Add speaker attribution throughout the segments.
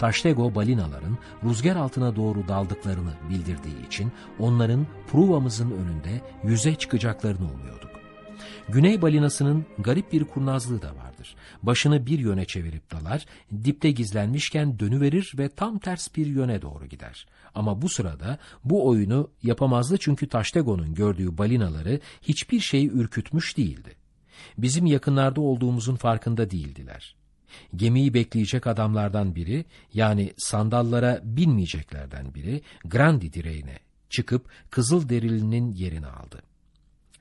Speaker 1: Taştego balinaların rüzgar altına doğru daldıklarını bildirdiği için onların pruvamızın önünde yüze çıkacaklarını umuyorduk. Güney balinasının garip bir kurnazlığı da vardır. Başını bir yöne çevirip dalar, dipte gizlenmişken dönüverir ve tam ters bir yöne doğru gider. Ama bu sırada bu oyunu yapamazdı çünkü Taştego'nun gördüğü balinaları hiçbir şey ürkütmüş değildi. Bizim yakınlarda olduğumuzun farkında değildiler. Gemiyi bekleyecek adamlardan biri, yani sandallara binmeyeceklerden biri, Grandi direğine çıkıp Kızıl Derili'nin yerini aldı.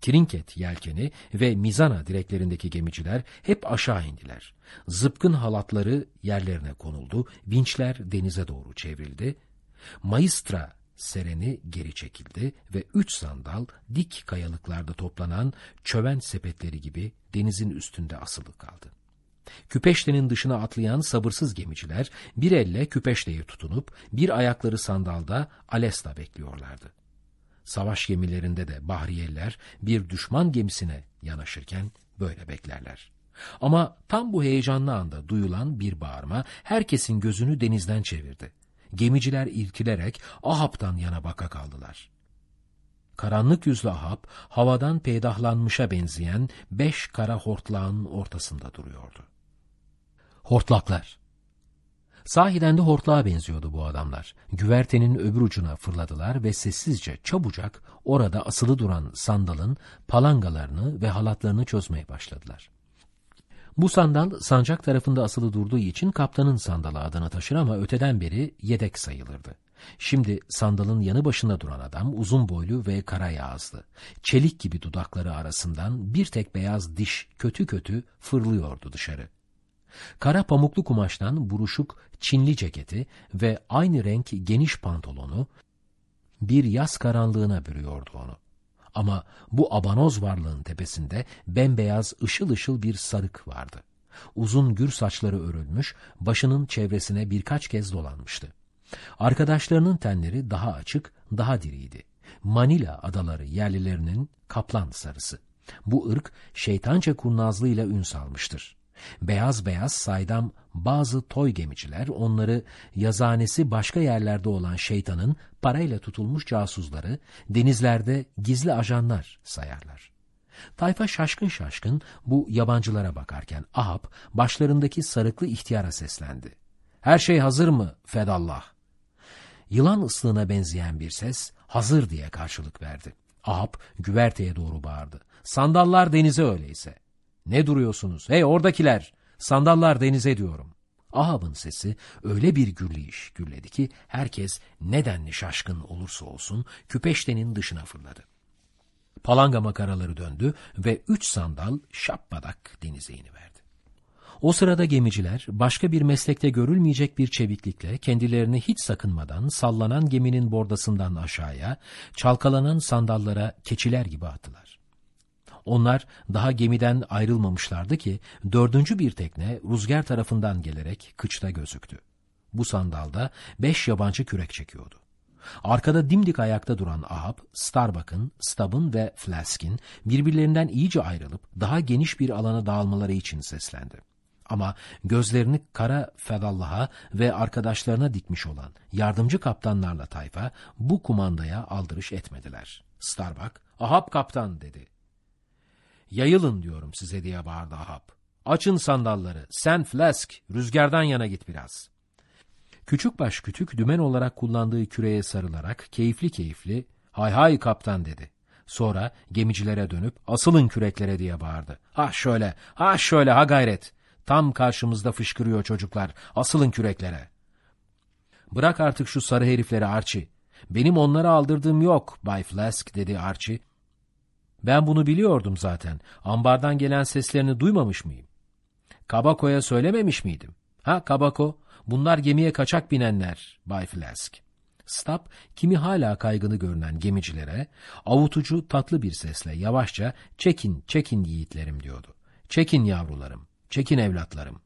Speaker 1: Trinket yelkeni ve mizana direklerindeki gemiciler hep aşağı indiler. Zıpkın halatları yerlerine konuldu, vinçler denize doğru çevrildi. Maistra sereni geri çekildi ve üç sandal dik kayalıklarda toplanan çöven sepetleri gibi denizin üstünde asılı kaldı. Küpeşte'nin dışına atlayan sabırsız gemiciler bir elle Küpeşte'ye tutunup bir ayakları sandalda Alesta bekliyorlardı. Savaş gemilerinde de Bahriyeliler bir düşman gemisine yanaşırken böyle beklerler. Ama tam bu heyecanlı anda duyulan bir bağırma herkesin gözünü denizden çevirdi. Gemiciler irkilerek Ahab'tan yana baka kaldılar. Karanlık yüzlü Ahab, havadan peydahlanmışa benzeyen beş kara hortlağın ortasında duruyordu. Hortlaklar Sahiden de hortlağa benziyordu bu adamlar. Güvertenin öbür ucuna fırladılar ve sessizce, çabucak orada asılı duran sandalın palangalarını ve halatlarını çözmeye başladılar. Bu sandal sancak tarafında asılı durduğu için kaptanın sandalı adını taşır ama öteden beri yedek sayılırdı. Şimdi sandalın yanı başında duran adam uzun boylu ve kara yağızlı. Çelik gibi dudakları arasından bir tek beyaz diş kötü kötü fırlıyordu dışarı. Kara pamuklu kumaştan buruşuk Çinli ceketi ve aynı renk geniş pantolonu bir yaz karanlığına bürüyordu onu. Ama bu abanoz varlığın tepesinde bembeyaz ışıl ışıl bir sarık vardı. Uzun gür saçları örülmüş, başının çevresine birkaç kez dolanmıştı. Arkadaşlarının tenleri daha açık, daha diriydi. Manila adaları yerlilerinin kaplan sarısı. Bu ırk şeytanca kurnazlığıyla ün salmıştır. Beyaz beyaz saydam bazı toy gemiciler onları yazanesi başka yerlerde olan şeytanın parayla tutulmuş casusları, denizlerde gizli ajanlar sayarlar. Tayfa şaşkın şaşkın bu yabancılara bakarken Ahab başlarındaki sarıklı ihtiyara seslendi. Her şey hazır mı Fedallah? Yılan ıslığına benzeyen bir ses hazır diye karşılık verdi. Ahab güverteye doğru bağırdı. Sandallar denize öyleyse. Ne duruyorsunuz? Hey oradakiler! Sandallar denize diyorum. Ahab'ın sesi öyle bir gürleyiş gürledi ki herkes nedenli şaşkın olursa olsun küpeştenin dışına fırladı. Palanga makaraları döndü ve üç sandal şappadak denize iniverdi. O sırada gemiciler başka bir meslekte görülmeyecek bir çeviklikle kendilerini hiç sakınmadan sallanan geminin bordasından aşağıya, çalkalanan sandallara keçiler gibi attılar. Onlar daha gemiden ayrılmamışlardı ki dördüncü bir tekne rüzgar tarafından gelerek kıçta gözüktü. Bu sandalda beş yabancı kürek çekiyordu. Arkada dimdik ayakta duran Ahab, Starbuck'ın, Stubb'ın ve Flask'in birbirlerinden iyice ayrılıp daha geniş bir alana dağılmaları için seslendi. Ama gözlerini kara Fedallah'a ve arkadaşlarına dikmiş olan yardımcı kaptanlarla tayfa bu kumandaya aldırış etmediler. Starbuck, Ahab kaptan dedi. Yayılın diyorum size diye bağırdı Ahab. Açın sandalları, sen Flask, rüzgardan yana git biraz. Küçük baş kütük dümen olarak kullandığı küreye sarılarak keyifli keyifli, hay hay kaptan dedi. Sonra gemicilere dönüp asılın küreklere diye bağırdı. Ha şöyle, ha şöyle ha gayret. Tam karşımızda fışkırıyor çocuklar, asılın küreklere. Bırak artık şu sarı herifleri Archie. Benim onlara aldırdığım yok Bay Flask dedi Archie ben bunu biliyordum zaten. Ambardan gelen seslerini duymamış mıyım? Kabako'ya söylememiş miydim? Ha Kabako, bunlar gemiye kaçak binenler, Bay Flask. Stab, kimi hala kaygını görünen gemicilere, avutucu tatlı bir sesle yavaşça çekin, çekin yiğitlerim diyordu. Çekin yavrularım, çekin evlatlarım.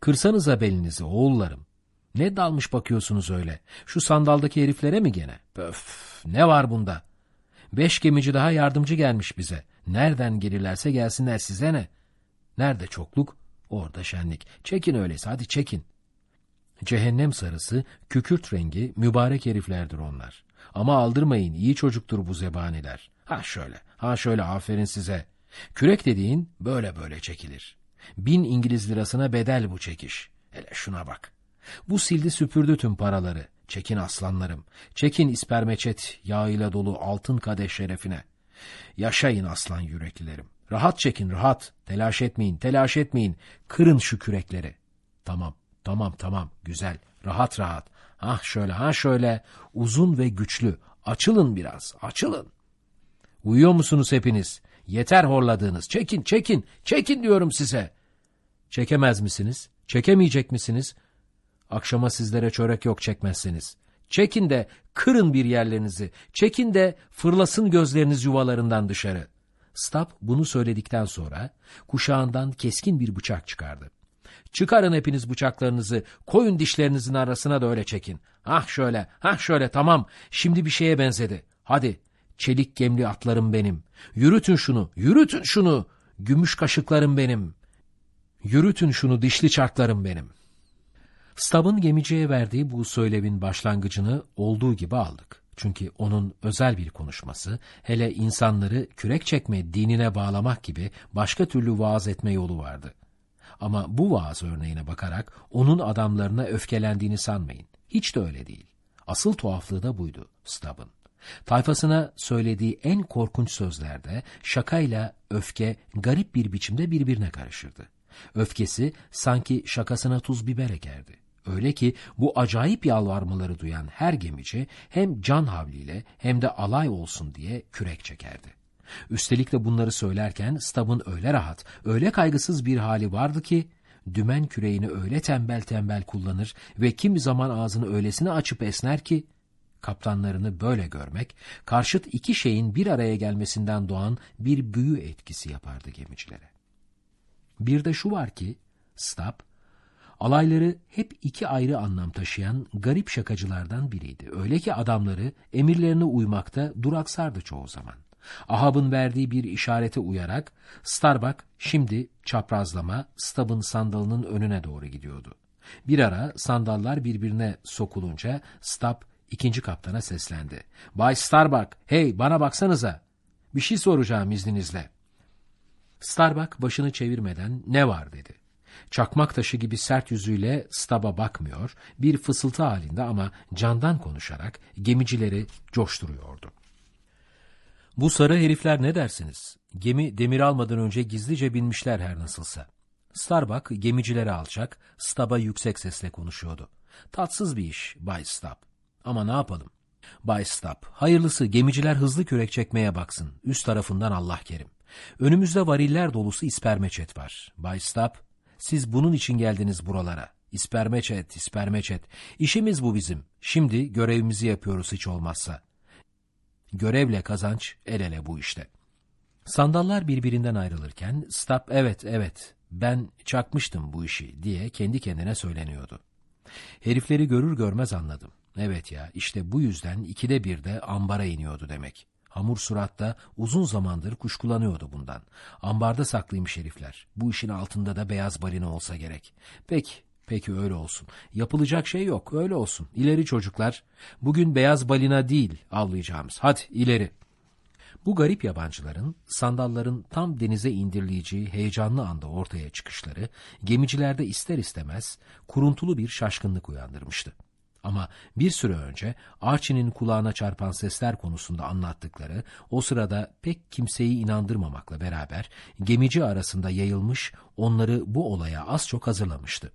Speaker 1: Kırsanıza belinizi oğullarım. Ne dalmış bakıyorsunuz öyle? Şu sandaldaki heriflere mi gene? Öf, ne var bunda?'' Beş gemici daha yardımcı gelmiş bize. Nereden gelirlerse gelsinler size ne? Nerede çokluk? Orada şenlik. Çekin öyleyse hadi çekin. Cehennem sarısı, kükürt rengi, mübarek heriflerdir onlar. Ama aldırmayın, iyi çocuktur bu zebaniler. Ha şöyle, ha şöyle aferin size. Kürek dediğin böyle böyle çekilir. Bin İngiliz lirasına bedel bu çekiş. Hele şuna bak. Bu sildi süpürdü tüm paraları. Çekin aslanlarım. Çekin ispermeçet yağıyla dolu altın kadeh şerefine. Yaşayın aslan yüreklilerim. Rahat çekin rahat. Telaş etmeyin telaş etmeyin. Kırın şu kürekleri. Tamam tamam tamam güzel. Rahat rahat. Ah şöyle ha şöyle. Uzun ve güçlü. Açılın biraz açılın. Uyuyor musunuz hepiniz? Yeter horladığınız. Çekin çekin çekin diyorum size. Çekemez misiniz? Çekemeyecek misiniz? Akşama sizlere çörek yok çekmezseniz. Çekin de kırın bir yerlerinizi. Çekin de fırlasın gözleriniz yuvalarından dışarı. Stab bunu söyledikten sonra kuşağından keskin bir bıçak çıkardı. Çıkarın hepiniz bıçaklarınızı, koyun dişlerinizin arasına da öyle çekin. Ah şöyle, ah şöyle tamam, şimdi bir şeye benzedi. Hadi, çelik gemli atlarım benim. Yürütün şunu, yürütün şunu. Gümüş kaşıklarım benim. Yürütün şunu dişli çarklarım benim. Stab'ın gemiciye verdiği bu söylemin başlangıcını olduğu gibi aldık. Çünkü onun özel bir konuşması, hele insanları kürek çekme dinine bağlamak gibi başka türlü vaaz etme yolu vardı. Ama bu vaaz örneğine bakarak onun adamlarına öfkelendiğini sanmayın. Hiç de öyle değil. Asıl tuhaflığı da buydu Stubb'ın. Tayfasına söylediği en korkunç sözlerde şakayla öfke garip bir biçimde birbirine karışırdı. Öfkesi sanki şakasına tuz biber ekerdi. Öyle ki bu acayip yalvarmaları duyan her gemici hem can havliyle hem de alay olsun diye kürek çekerdi. Üstelik de bunları söylerken Stubb'ın öyle rahat, öyle kaygısız bir hali vardı ki dümen küreğini öyle tembel tembel kullanır ve kimi zaman ağzını öylesine açıp esner ki kaptanlarını böyle görmek, karşıt iki şeyin bir araya gelmesinden doğan bir büyü etkisi yapardı gemicilere. Bir de şu var ki, Stab, alayları hep iki ayrı anlam taşıyan garip şakacılardan biriydi. Öyle ki adamları emirlerine uymakta duraksardı çoğu zaman. Ahab'ın verdiği bir işarete uyarak Starbuck şimdi çaprazlama Stab'ın sandalının önüne doğru gidiyordu. Bir ara sandallar birbirine sokulunca Stab ikinci kaptana seslendi. Bay Starbuck, hey bana baksanıza. Bir şey soracağım izninizle. Starbuck başını çevirmeden ne var dedi. Çakmak taşı gibi sert yüzüyle Stab'a bakmıyor, bir fısıltı halinde ama candan konuşarak gemicileri coşturuyordu. Bu sarı herifler ne dersiniz? Gemi demir almadan önce gizlice binmişler her nasılsa. Starbuck gemicilere alçak, Stab'a yüksek sesle konuşuyordu. Tatsız bir iş Bay Stab. Ama ne yapalım? Bay Stab, hayırlısı gemiciler hızlı kürek çekmeye baksın. Üst tarafından Allah kerim. Önümüzde variller dolusu ispermeçet var. Bay Stab, siz bunun için geldiniz buralara. İspermeçet, ispermeçet. İşimiz bu bizim. Şimdi görevimizi yapıyoruz hiç olmazsa. Görevle kazanç el ele bu işte. Sandallar birbirinden ayrılırken Stab evet evet ben çakmıştım bu işi diye kendi kendine söyleniyordu. Herifleri görür görmez anladım. Evet ya işte bu yüzden ikide bir de ambara iniyordu demek. Hamur suratta uzun zamandır kuşkulanıyordu bundan. Ambarda saklıymış herifler. Bu işin altında da beyaz balina olsa gerek. Peki, peki öyle olsun. Yapılacak şey yok, öyle olsun. İleri çocuklar. Bugün beyaz balina değil avlayacağımız. Hadi ileri. Bu garip yabancıların, sandalların tam denize indirileceği heyecanlı anda ortaya çıkışları, gemicilerde ister istemez kuruntulu bir şaşkınlık uyandırmıştı. Ama bir süre önce Archie'nin kulağına çarpan sesler konusunda anlattıkları o sırada pek kimseyi inandırmamakla beraber gemici arasında yayılmış onları bu olaya az çok hazırlamıştı.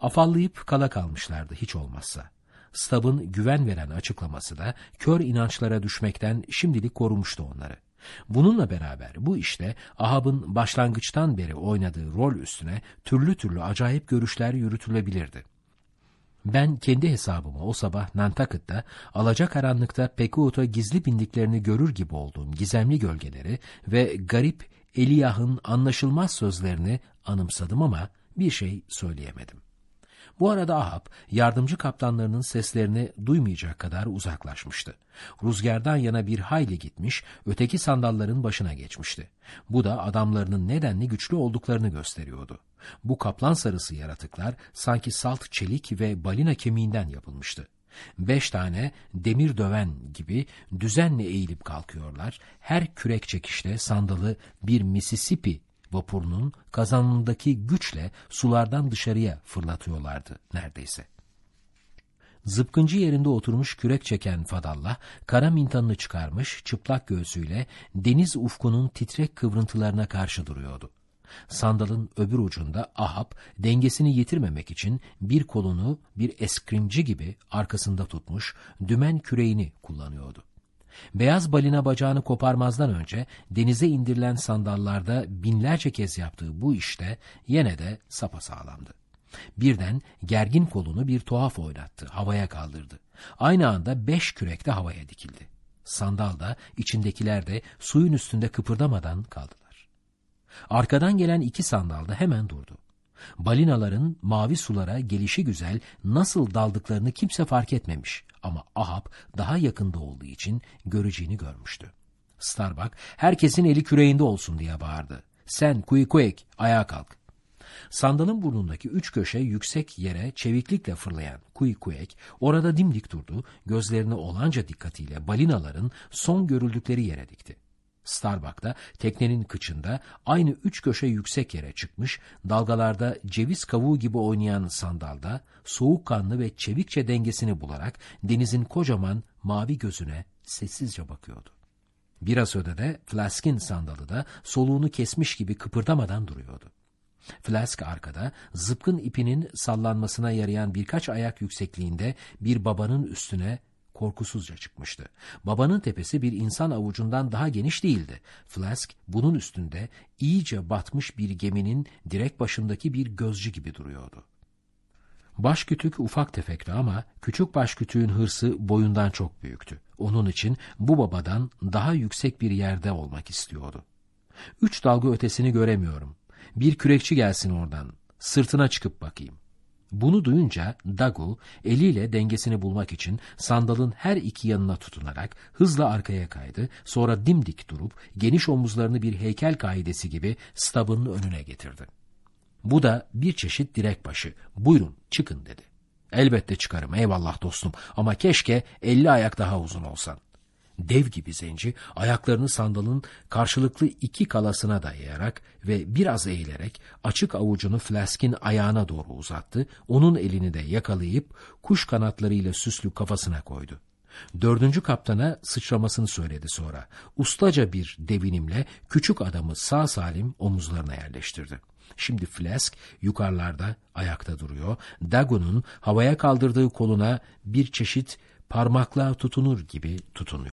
Speaker 1: Afallayıp kala kalmışlardı hiç olmazsa. Stubb'ın güven veren açıklaması da kör inançlara düşmekten şimdilik korumuştu onları. Bununla beraber bu işte Ahab'ın başlangıçtan beri oynadığı rol üstüne türlü türlü acayip görüşler yürütülebilirdi. Ben kendi hesabıma o sabah Nantucket'ta alacakaranlıkta Pekuot'a gizli bindiklerini görür gibi olduğum gizemli gölgeleri ve garip Eliyah'ın anlaşılmaz sözlerini anımsadım ama bir şey söyleyemedim. Bu arada Ahab, yardımcı kaptanlarının seslerini duymayacak kadar uzaklaşmıştı. Rüzgardan yana bir hayli gitmiş, öteki sandalların başına geçmişti. Bu da adamlarının nedenli güçlü olduklarını gösteriyordu. Bu kaplan sarısı yaratıklar sanki salt çelik ve balina kemiğinden yapılmıştı. Beş tane demir döven gibi düzenle eğilip kalkıyorlar. Her kürek çekişte sandalı bir Mississippi vapurunun kazanındaki güçle sulardan dışarıya fırlatıyorlardı neredeyse. Zıpkıncı yerinde oturmuş kürek çeken Fadallah, kara mintanını çıkarmış, çıplak göğsüyle deniz ufkunun titrek kıvrıntılarına karşı duruyordu. Sandalın öbür ucunda Ahab, dengesini yitirmemek için bir kolunu bir eskrimci gibi arkasında tutmuş, dümen küreğini kullanıyordu. Beyaz balina bacağını koparmazdan önce denize indirilen sandallarda binlerce kez yaptığı bu işte yine de sapasağlamdı. Birden gergin kolunu bir tuhaf oynattı, havaya kaldırdı. Aynı anda beş kürek de havaya dikildi. Sandal da içindekiler de suyun üstünde kıpırdamadan kaldılar. Arkadan gelen iki sandal da hemen durdu. Balinaların mavi sulara gelişi güzel nasıl daldıklarını kimse fark etmemiş ama Ahab daha yakında olduğu için göreceğini görmüştü. Starbuck herkesin eli küreğinde olsun diye bağırdı. Sen Kuikuek ayağa kalk. Sandalın burnundaki üç köşe yüksek yere çeviklikle fırlayan Kuikuek orada dimdik durdu, gözlerini olanca dikkatiyle balinaların son görüldükleri yere dikti. Starbuck da teknenin kıçında aynı üç köşe yüksek yere çıkmış, dalgalarda ceviz kavuğu gibi oynayan sandalda soğukkanlı ve çevikçe dengesini bularak denizin kocaman mavi gözüne sessizce bakıyordu. Biraz ötede Flask'in sandalı da soluğunu kesmiş gibi kıpırdamadan duruyordu. Flask arkada, zıpkın ipinin sallanmasına yarayan birkaç ayak yüksekliğinde bir babanın üstüne korkusuzca çıkmıştı. Babanın tepesi bir insan avucundan daha geniş değildi. Flask bunun üstünde iyice batmış bir geminin direk başındaki bir gözcü gibi duruyordu. Başkütük ufak tefekti ama küçük başkütüğün hırsı boyundan çok büyüktü. Onun için bu babadan daha yüksek bir yerde olmak istiyordu. Üç dalga ötesini göremiyorum. Bir kürekçi gelsin oradan. Sırtına çıkıp bakayım. Bunu duyunca Dagu eliyle dengesini bulmak için sandalın her iki yanına tutunarak hızla arkaya kaydı. Sonra dimdik durup geniş omuzlarını bir heykel kaidesi gibi stabının önüne getirdi. Bu da bir çeşit direk başı. Buyurun çıkın dedi. Elbette çıkarım eyvallah dostum ama keşke elli ayak daha uzun olsan. Dev gibi zenci ayaklarını sandalın karşılıklı iki kalasına dayayarak ve biraz eğilerek açık avucunu Flask'in ayağına doğru uzattı, onun elini de yakalayıp kuş kanatlarıyla süslü kafasına koydu. Dördüncü kaptana sıçramasını söyledi sonra. Ustaca bir devinimle küçük adamı sağ salim omuzlarına yerleştirdi. Şimdi Flask yukarılarda ayakta duruyor. Dagon'un havaya kaldırdığı koluna bir çeşit parmaklığa tutunur gibi tutunuyor.